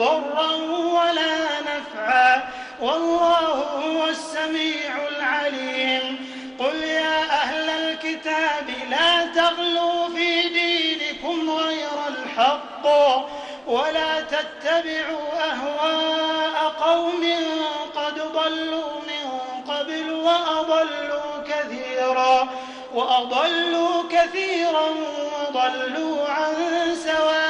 ضرا ولا نفعا. والله هو السميع العليم. قل يا أهل الكتاب لا تغلوا في دينكم غير الحق ولا تتبعوا أهواء قوم قد ضلوا من قبل وأضلوا كثيرا. وأضلوا كثيرا وضلوا عن سواء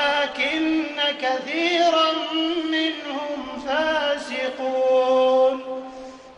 كثيرا منهم فاسقون.